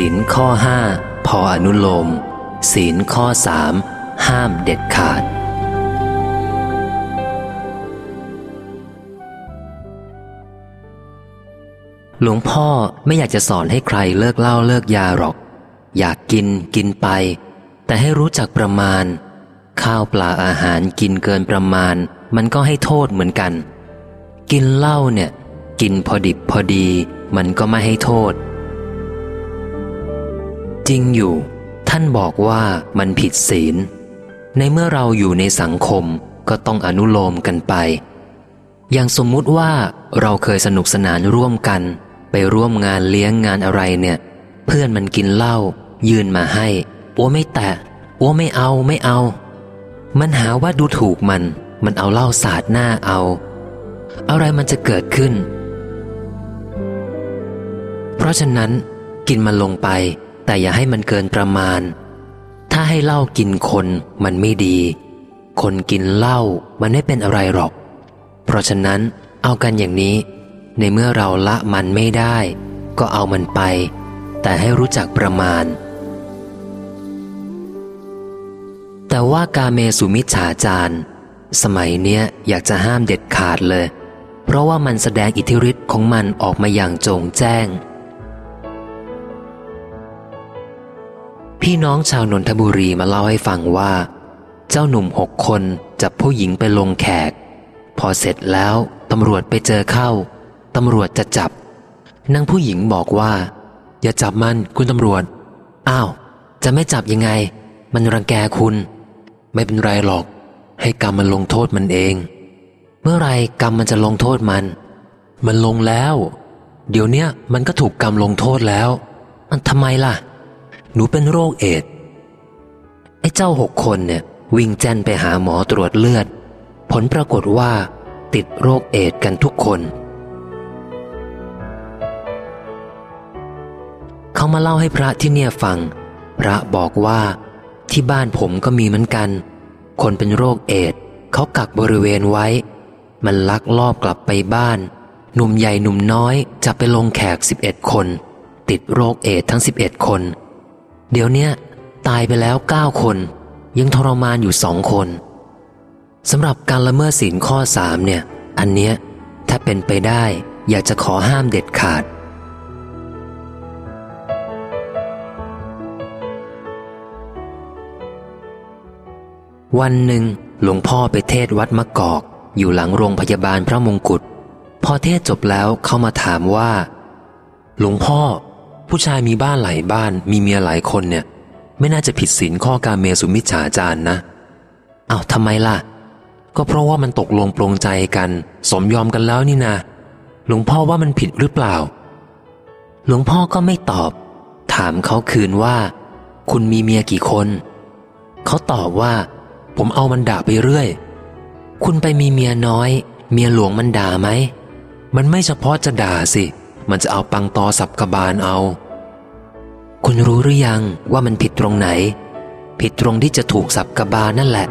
ศีลข้อห้าพออนุโลม ศีลข้อสามห้ามเด็ดขาด หลวงพ่อไม่อยากจะสอนให้ใครเลิกเหล้าเลิกยาหรอก อยากกินกินไป แต่ให้รู้จักประมาณ ข้าวปลาอาหารกินเกินประมาณ มันก็ให้โทษเหมือนกัน กินเหล้าเนี่ย กินพอดิบพอดี มันก็ไม่ให้โทษ จริงอยู่ ท่านบอกว่ามันผิดศีล ในเมื่อเราอยู่ในสังคมก็ต้องอนุโลมกันไป อย่างสมมุติว่าเราเคยสนุกสนานร่วมกัน ไปร่วมงานเลี้ยงงานอะไรเนี่ย เพื่อนมันกินเหล้ายื่นมาให้อ้วไม่แตะอ้วไม่เอาไม่เอา มันหาว่าดูถูกมัน มันเอาเหล้าสาดหน้าเอา อะไรมันจะเกิดขึ้น เพราะฉะนั้นกินมันลงไป แต่อย่าให้มันเกินประมาณ ถ้าให้เหล้ากินคนมันไม่ดี คนกินเหล้ามันไม่เป็นอะไรหรอก เพราะฉะนั้นเอากันอย่างนี้ ในเมื่อเราละมันไม่ได้ ก็เอามันไป แต่ให้รู้จักประมาณ แต่ว่ากาเมสุมิจฉาจารสมัยเนี้ยอยากจะห้ามเด็ดขาดเลย เพราะว่ามันแสดงอิทธิฤทธิ์ของมันออกมาอย่างโจงแจ้ง พี่น้องชาวนนทบุรีมาเล่าให้ฟังว่า เจ้าหนุ่มหกคนจับผู้หญิงไปลงแขก พอเสร็จแล้วตำรวจไปเจอเข้าตำรวจจะจับนางผู้หญิงบอกว่า อย่าจับมันคุณตำรวจ อ้าว จะไม่จับยังไง มันรังแกคุณ ไม่เป็นไรหรอก ให้กรรมมันลงโทษมันเอง เมื่อไรกรรมมันจะลงโทษมัน มันลงแล้ว เดี๋ยวเนี้ยมันก็ถูกกรรมลงโทษแล้ว มันทำไมล่ะ หนูเป็นโรคเอดส์ไอ้เจ้าหกคนเนี่ย วิ่งแจนไปหาหมอตรวจเลือด ผลปรากฏว่า ติดโรคเอดส์กันทุกคน เขามาเล่าให้พระที่เนี่ยฟัง พระบอกว่า ที่บ้านผมก็มีเหมือนกัน คนเป็นโรคเอดส์เขากักบริเวณไว้ มันลักลอบกลับไปบ้าน หนุ่มใหญ่หนุ่มน้อยจะไปลงแขก 11 คน ติดโรคเอดส์ทั้ง 11 คน เดี๋ยวเนี้ยตายไปแล้ว9คน ยังทรมานอยู่สองคนสำหรับการละเมิดศีลข้อสามเนี่ย อันเนี้ยถ้าเป็นไปได้อยากจะขอห้ามเด็ดขาด วันหนึ่งหลวงพ่อไปเทศวัดมะกอก อยู่หลังโรงพยาบาลพระมงกุฎพอเทศจบแล้วเข้ามาถามว่า หลวงพ่อ ผู้ชายมีบ้านหลายบ้านมีเมียหลายคนเนี่ย ไม่น่าจะผิดศีลข้อการเมสุมิจฉาจารนะอ้าวทำไมล่ะ ก็เพราะว่ามันตกลงปลงใจกัน สมยอมกันแล้วนี่นะหลวงพ่อว่ามันผิดหรือเปล่า หลวงพ่อก็ไม่ตอบ ถามเขาคืนว่า คุณมีเมียกี่คน เขาตอบว่า ผมเอามันด่าไปเรื่อย คุณไปมีเมียน้อย เมียหลวงมันด่าไหมมันไม่เฉพาะจะด่าสิ มันจะเอาปังตอสับกบาลเอา คุณรู้หรือยังว่ามันผิดตรงไหน ผิดตรงที่จะถูกสับกบาลนั่นแหละ